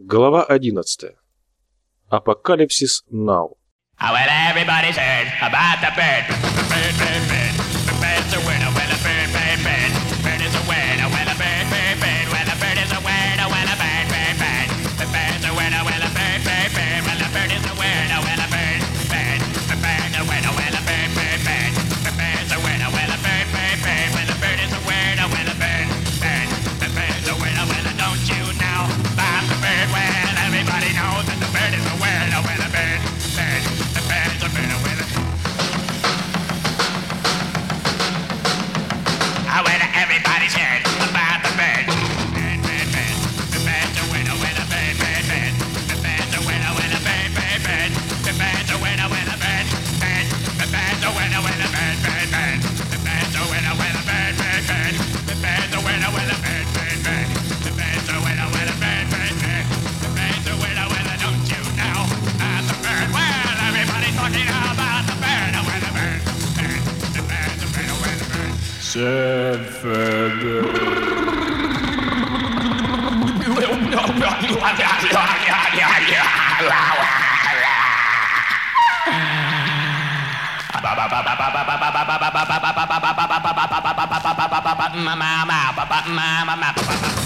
Глава 11. Апокалипсис Нау. In is a world Mama, mama.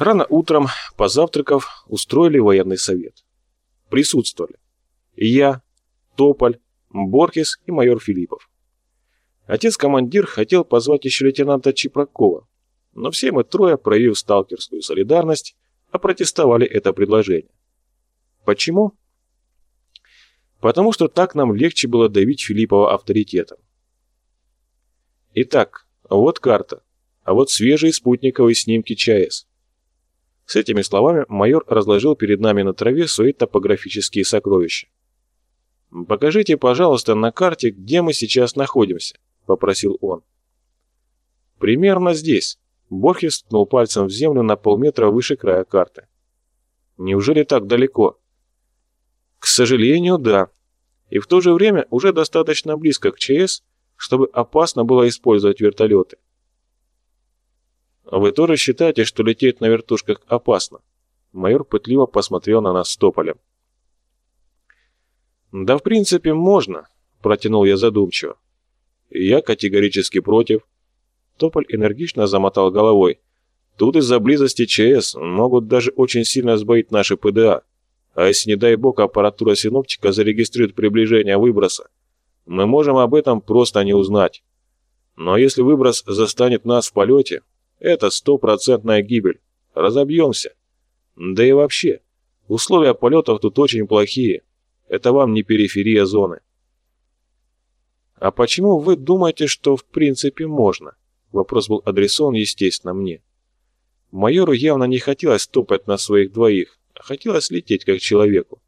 Рано утром, позавтракав, устроили военный совет. Присутствовали. Я, Тополь, Борхес и майор Филиппов. Отец-командир хотел позвать еще лейтенанта Чепракова, но все мы трое, проявив сталкерскую солидарность, опротестовали это предложение. Почему? Потому что так нам легче было давить Филиппова авторитетом. Итак, вот карта, а вот свежие спутниковые снимки ЧАЭС. С этими словами майор разложил перед нами на траве свои топографические сокровища. «Покажите, пожалуйста, на карте, где мы сейчас находимся», — попросил он. «Примерно здесь», — Борхес ткнул пальцем в землю на полметра выше края карты. «Неужели так далеко?» «К сожалению, да. И в то же время уже достаточно близко к ЧС, чтобы опасно было использовать вертолеты». «Вы тоже считаете, что лететь на вертушках опасно?» Майор пытливо посмотрел на нас с тополем. «Да, в принципе, можно», — протянул я задумчиво. «Я категорически против». Тополь энергично замотал головой. «Тут из-за близости ЧС могут даже очень сильно сбоить наши ПДА. А если, не дай бог, аппаратура синоптика зарегистрирует приближение выброса, мы можем об этом просто не узнать. Но если выброс застанет нас в полете, это стопроцентная гибель. Разобьемся. Да и вообще, условия полетов тут очень плохие. Это вам не периферия зоны. А почему вы думаете, что в принципе можно? Вопрос был адресован, естественно, мне. Майору явно не хотелось топать на своих двоих, хотелось лететь как человеку.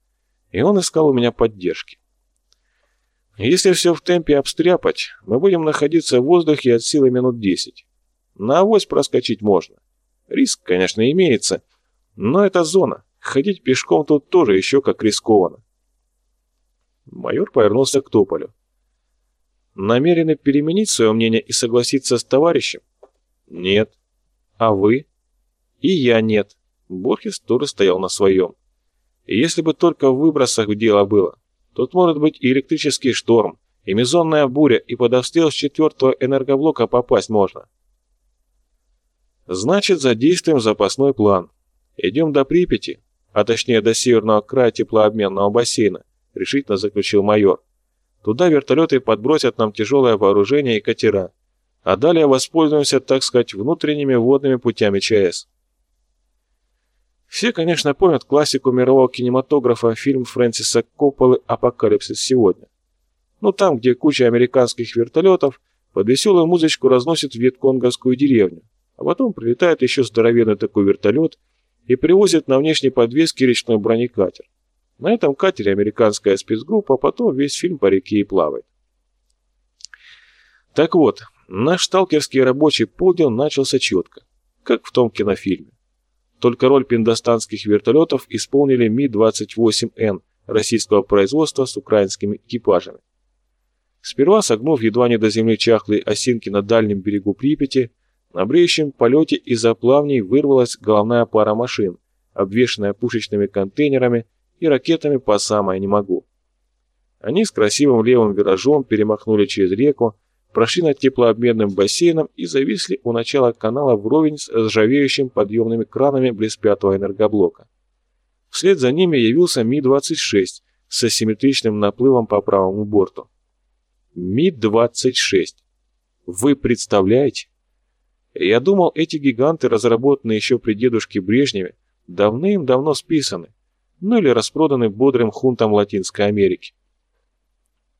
И он искал у меня поддержки. Если все в темпе обстряпать, мы будем находиться в воздухе от силы минут 10. На авось проскочить можно. Риск, конечно, имеется, но это зона. Ходить пешком тут тоже еще как рискованно. Майор повернулся к Тополю. Намерены переменить свое мнение и согласиться с товарищем? Нет. А вы? И я нет. Борхес тоже стоял на своем. И если бы только в выбросах дело было, тут может быть и электрический шторм, и мезонная буря, и под обстрел с четвертого энергоблока попасть можно. Значит, задействуем запасной план. Идем до Припяти, а точнее до северного края теплообменного бассейна, решительно заключил майор. Туда вертолеты подбросят нам тяжелое вооружение и катера, а далее воспользуемся, так сказать, внутренними водными путями ЧАЭС. Все, конечно, помнят классику мирового кинематографа фильм Фрэнсиса Копполы «Апокалипсис сегодня». Ну там, где куча американских вертолетов под веселую музычку разносит вьетконговскую деревню, а потом прилетает еще здоровенный такой вертолет и привозит на внешней подвеске речной бронекатер. На этом катере американская спецгруппа, потом весь фильм по реке и плавает. Так вот, наш сталкерский рабочий подел начался четко, как в том кинофильме. Только роль пиндостанских вертолетов исполнили Ми-28Н российского производства с украинскими экипажами. Сперва согнув едва не до земли чахлые осинки на дальнем берегу Припяти, на бреющем полете из-за плавней вырвалась головная пара машин, обвешанная пушечными контейнерами и ракетами по самое не могу. Они с красивым левым виражом перемахнули через реку, прошли над теплообменным бассейном и зависли у начала канала вровень с ржавеющим подъемными кранами близ пятого энергоблока. Вслед за ними явился Ми-26 с асимметричным наплывом по правому борту. Ми-26. Вы представляете? Я думал, эти гиганты, разработанные еще при дедушке Брежневе, давным-давно списаны, ну или распроданы бодрым хунтам Латинской Америки.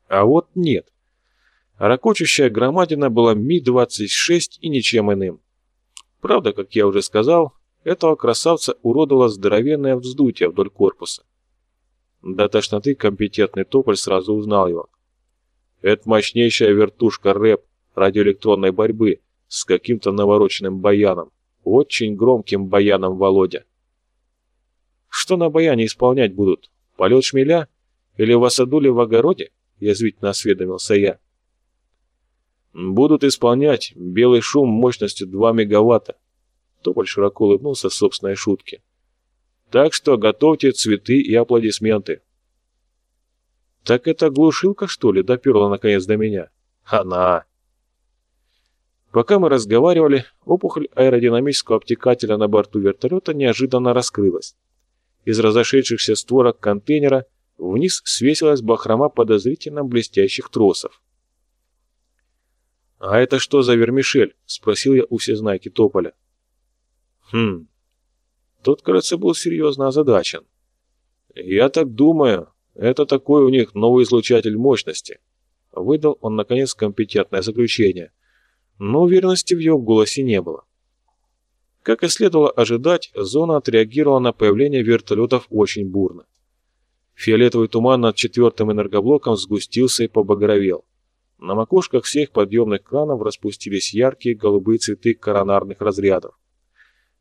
А вот нет. Ракочущая громадина была Ми-26 и ничем иным. Правда, как я уже сказал, этого красавца уродовало здоровенное вздутие вдоль корпуса. До тошноты компетентный тополь сразу узнал его. Это мощнейшая вертушка рэп радиоэлектронной борьбы с каким-то навороченным баяном. Очень громким баяном Володя. Что на баяне исполнять будут? Полет шмеля? Или васадули в огороде? Язвительно осведомился я. Будут исполнять белый шум мощностью 2 мегаватта. Тополь широко улыбнулся собственной шутке. Так что готовьте цветы и аплодисменты. Так это глушилка, что ли, доперла наконец до меня? Она! Пока мы разговаривали, опухоль аэродинамического обтекателя на борту вертолета неожиданно раскрылась. Из разошедшихся створок контейнера вниз свесилась бахрома подозрительно блестящих тросов. «А это что за вермишель?» — спросил я у всезнайки Тополя. «Хм...» Тот, кажется, был серьезно озадачен. «Я так думаю, это такой у них новый излучатель мощности». Выдал он, наконец, компетентное заключение — но уверенности в его голосе не было. Как и следовало ожидать, зона отреагировала на появление вертолетов очень бурно. Фиолетовый туман над четвертым энергоблоком сгустился и побагровел. На макушках всех подъемных кранов распустились яркие голубые цветы коронарных разрядов.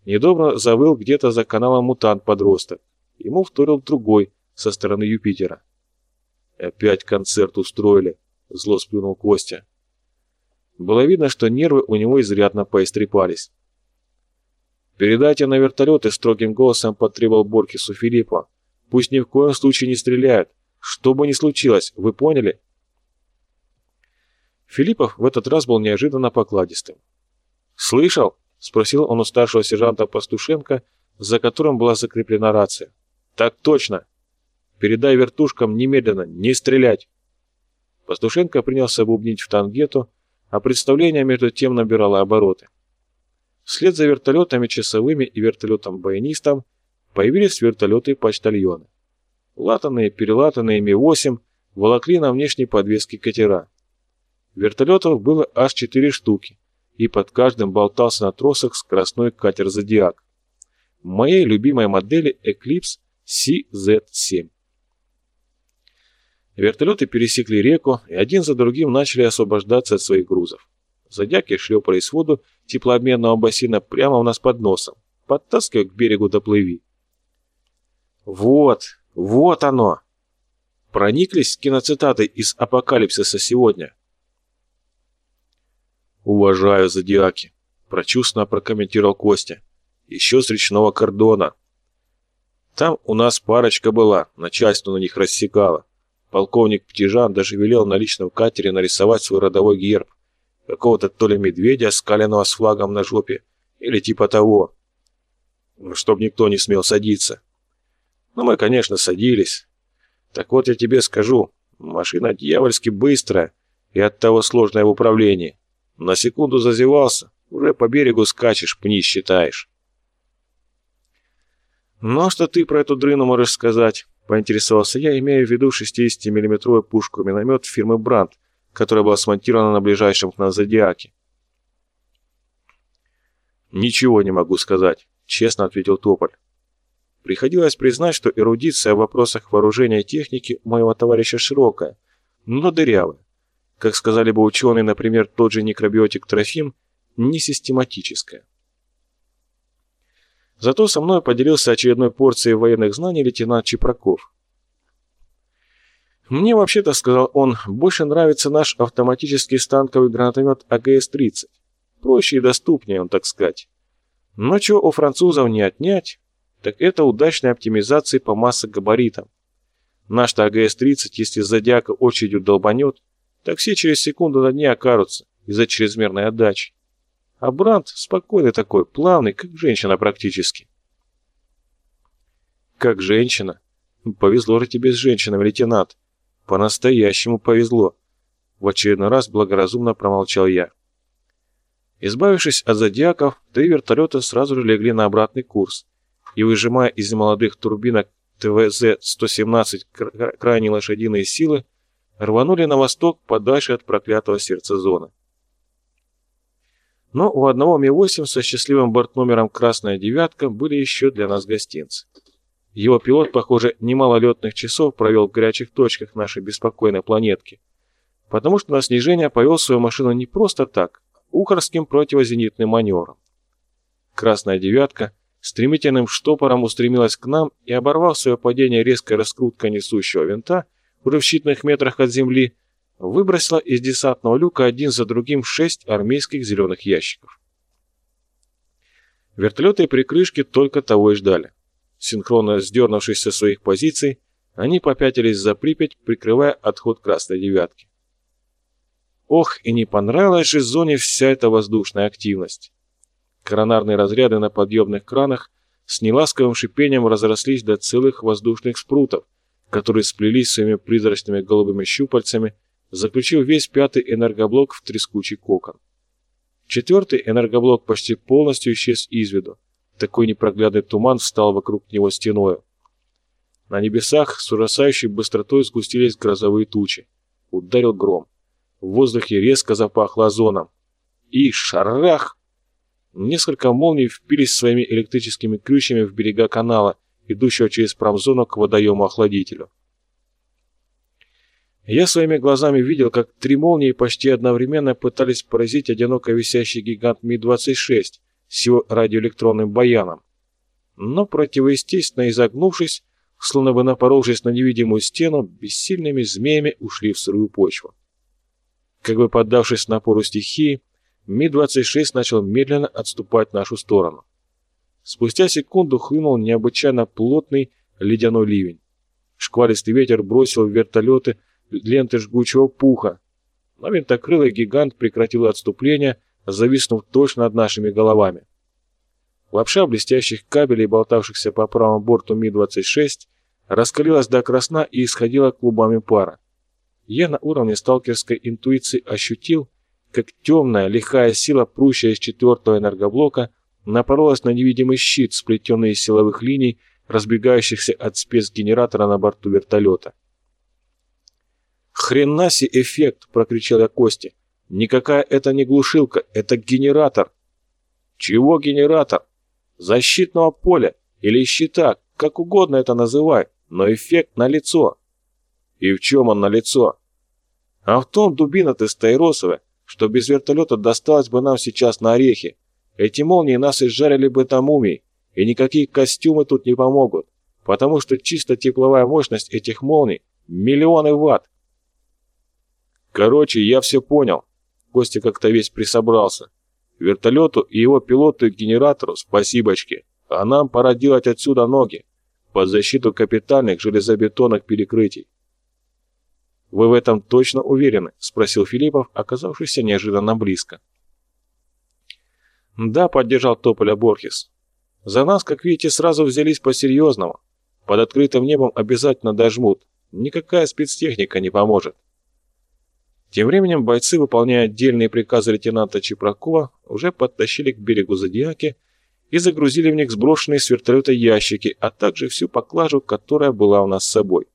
Недобро завыл где-то за каналом мутант-подросток. Ему вторил другой со стороны Юпитера. «Опять концерт устроили», — зло сплюнул Костя. Было видно, что нервы у него изрядно поистрепались. «Передайте на вертолеты», — строгим голосом потребовал Боркису Филиппа. «Пусть ни в коем случае не стреляют. Что бы ни случилось, вы поняли?» Филиппов в этот раз был неожиданно покладистым. «Слышал?» — спросил он у старшего сержанта Пастушенко, за которым была закреплена рация. «Так точно. Передай вертушкам немедленно, не стрелять!» Пастушенко принялся бубнить в тангету, а представление между тем набирало обороты. Вслед за вертолетами часовыми и вертолетом-баянистом появились вертолеты-почтальоны. Латанные, перелатанные Ми-8 волокли на внешней подвеске катера. Вертолетов было аж четыре штуки, и под каждым болтался на тросах скоростной катер «Зодиак». Моей любимой модели Eclipse CZ-7. Вертолеты пересекли реку и один за другим начали освобождаться от своих грузов. Задяки шлепались в воду теплообменного бассейна прямо у нас под носом, подтаскивая к берегу доплыви. Вот, вот оно! Прониклись киноцитатой из «Апокалипсиса» сегодня. «Уважаю зодиаки», — прочувственно прокомментировал Костя. «Еще с речного кордона. Там у нас парочка была, начальство на них рассекало. Полковник Птижан даже велел на личном катере нарисовать свой родовой герб. Какого-то то ли медведя, скаленного с флагом на жопе, или типа того. Ну, чтоб никто не смел садиться. Ну, мы, конечно, садились. Так вот я тебе скажу, машина дьявольски быстрая и оттого сложная в управлении. На секунду зазевался, уже по берегу скачешь, пни считаешь. «Ну, а что ты про эту дрыну можешь сказать?» — поинтересовался я, имея в виду 60-миллиметровую пушку-миномет фирмы «Брандт», которая была смонтирована на ближайшем к нам «Зодиаке». «Ничего не могу сказать», — честно ответил Тополь. Приходилось признать, что эрудиция в вопросах вооружения и техники моего товарища широкая, но дырявая. Как сказали бы ученые, например, тот же некробиотик Трофим, не систематическая. Зато со мной поделился очередной порцией военных знаний лейтенант Чепраков. «Мне вообще-то, — сказал он, — больше нравится наш автоматический станковый гранатомет АГС-30. Проще и доступнее, он так сказать. Но чего у французов не отнять, так это удачная оптимизация по массогабаритам. Наш-то АГС-30, если зодиака очередью долбанет, так все через секунду на дне окажутся из-за чрезмерной отдачи. А Бранд спокойный такой, плавный, как женщина практически. Как женщина? Повезло же тебе с женщинами, лейтенант. По-настоящему повезло. В очередной раз благоразумно промолчал я. Избавившись от зодиаков, три вертолета сразу же легли на обратный курс и, выжимая из молодых турбинок ТВЗ-117 крайней лошадиные силы, рванули на восток подальше от проклятого сердца зоны. Но у одного Ми-8 со счастливым бортномером «Красная девятка» были еще для нас гостинцы. Его пилот, похоже, немало летных часов провел в горячих точках нашей беспокойной планетки, потому что на снижение повел свою машину не просто так, а ухорским противозенитным маневром. «Красная девятка» стремительным штопором устремилась к нам и, оборвав свое падение резкой раскруткой несущего винта, в считанных метрах от земли, выбросила из десантного люка один за другим шесть армейских зеленых ящиков. Вертолеты и прикрышки только того и ждали. Синхронно сдернувшись со своих позиций, они попятились за Припять, прикрывая отход Красной Девятки. Ох, и не понравилась же зоне вся эта воздушная активность. Коронарные разряды на подъемных кранах с неласковым шипением разрослись до целых воздушных спрутов, которые сплелись своими призрачными голубыми щупальцами заключил весь пятый энергоблок в трескучий кокон. Четвертый энергоблок почти полностью исчез из виду. Такой непроглядный туман встал вокруг него стеною. На небесах с ужасающей быстротой сгустились грозовые тучи. Ударил гром. В воздухе резко запахло озоном. И шарах! Несколько молний впились своими электрическими крючьями в берега канала, идущего через промзону к водоему-охладителю. Я своими глазами видел, как три молнии почти одновременно пытались поразить одиноко висящий гигант Ми-26 с его радиоэлектронным баяном. Но противоестественно изогнувшись, словно бы напоровшись на невидимую стену, бессильными змеями ушли в сырую почву. Как бы поддавшись напору стихии, Ми-26 начал медленно отступать в нашу сторону. Спустя секунду хлынул необычайно плотный ледяной ливень. Шквалистый ветер бросил в вертолеты ленты жгучего пуха. Но винтокрылый гигант прекратил отступление, зависнув точно над нашими головами. Лапша блестящих кабелей, болтавшихся по правому борту Ми-26, раскалилась до красна и исходила клубами пара. Я на уровне сталкерской интуиции ощутил, как темная, лихая сила, прущая из четвертого энергоблока, напоролась на невидимый щит, сплетенный из силовых линий, разбегающихся от спецгенератора на борту вертолета. «Хрена себе эффект!» — прокричал я Косте. «Никакая это не глушилка, это генератор!» «Чего генератор?» «Защитного поля или щита, как угодно это называй, но эффект на лицо. «И в чем он на лицо? «А в том, дубина ты стаиросовая, что без вертолета досталось бы нам сейчас на орехи. Эти молнии нас изжарили бы там и никакие костюмы тут не помогут, потому что чисто тепловая мощность этих молний — миллионы ватт. Короче, я все понял. Костя как-то весь присобрался. Вертолету и его пилоту и генератору спасибочки, а нам пора делать отсюда ноги, под защиту капитальных железобетонных перекрытий. «Вы в этом точно уверены?» – спросил Филиппов, оказавшийся неожиданно близко. «Да», – поддержал Тополя Борхес. «За нас, как видите, сразу взялись по-серьезному. Под открытым небом обязательно дожмут. Никакая спецтехника не поможет». Тем временем бойцы, выполняя отдельные приказы лейтенанта Чепракова, уже подтащили к берегу Зодиаки и загрузили в них сброшенные с вертолета ящики, а также всю поклажу, которая была у нас с собой.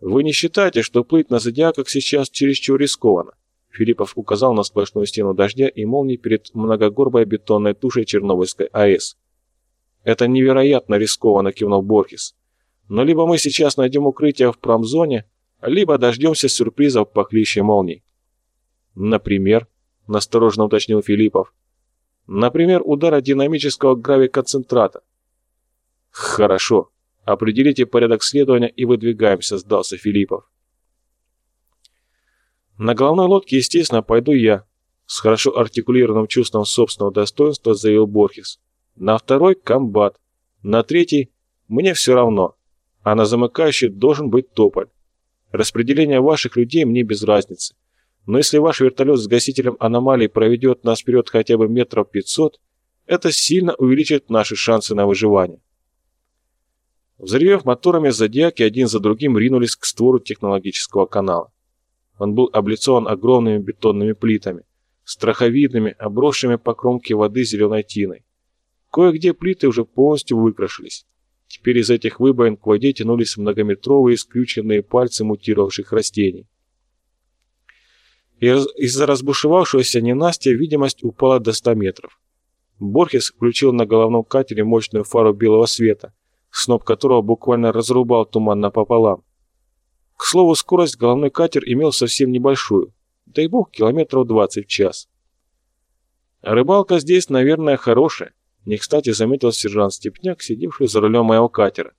«Вы не считаете, что плыть на Зодиаках сейчас чересчур рискованно?» Филиппов указал на сплошную стену дождя и молнии перед многогорбой бетонной тушей Чернобыльской АЭС. «Это невероятно рискованно», — кивнул Борхес. «Но либо мы сейчас найдем укрытие в промзоне, либо дождемся сюрпризов похлеще молний». «Например?» — насторожно уточнил Филиппов. «Например, удара динамического гравиконцентрата». «Хорошо. Определите порядок следования и выдвигаемся», — сдался Филиппов. На головной лодке, естественно, пойду я, с хорошо артикулированным чувством собственного достоинства заявил Борхес. На второй – комбат. На третий – мне все равно. А на замыкающий должен быть тополь. Распределение ваших людей мне без разницы. Но если ваш вертолет с гасителем аномалий проведет нас вперед хотя бы метров 500, это сильно увеличит наши шансы на выживание. Взрывев моторами, зодиаки один за другим ринулись к створу технологического канала. Он был облицован огромными бетонными плитами, страховидными, обросшими по кромке воды зеленой тиной. Кое-где плиты уже полностью выкрашились. Теперь из этих выбоин к воде тянулись многометровые скрюченные пальцы мутировавших растений. Из-за разбушевавшегося ненастья видимость упала до 100 метров. Борхес включил на головном катере мощную фару белого света, сноп которого буквально разрубал туман напополам. К слову, скорость головной катер имел совсем небольшую, дай бог километров 20 в час. рыбалка здесь, наверное, хорошая, не кстати заметил сержант Степняк, сидевший за рулем моего катера.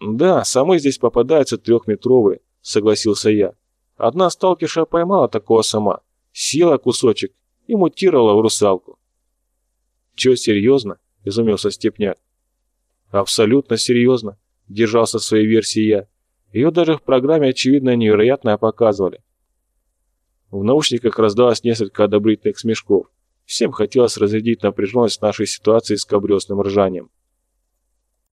«Да, самы здесь попадаются трехметровые», — согласился я. «Одна сталкерша поймала такого сама, съела кусочек и мутировала в русалку». «Чё, серьезно?» — изумился Степняк. «Абсолютно серьезно», — держался своей версии я. Ее даже в программе очевидно невероятное показывали. В наушниках раздалось несколько одобрительных смешков. Всем хотелось разрядить напряженность нашей ситуации с кабрёсным ржанием.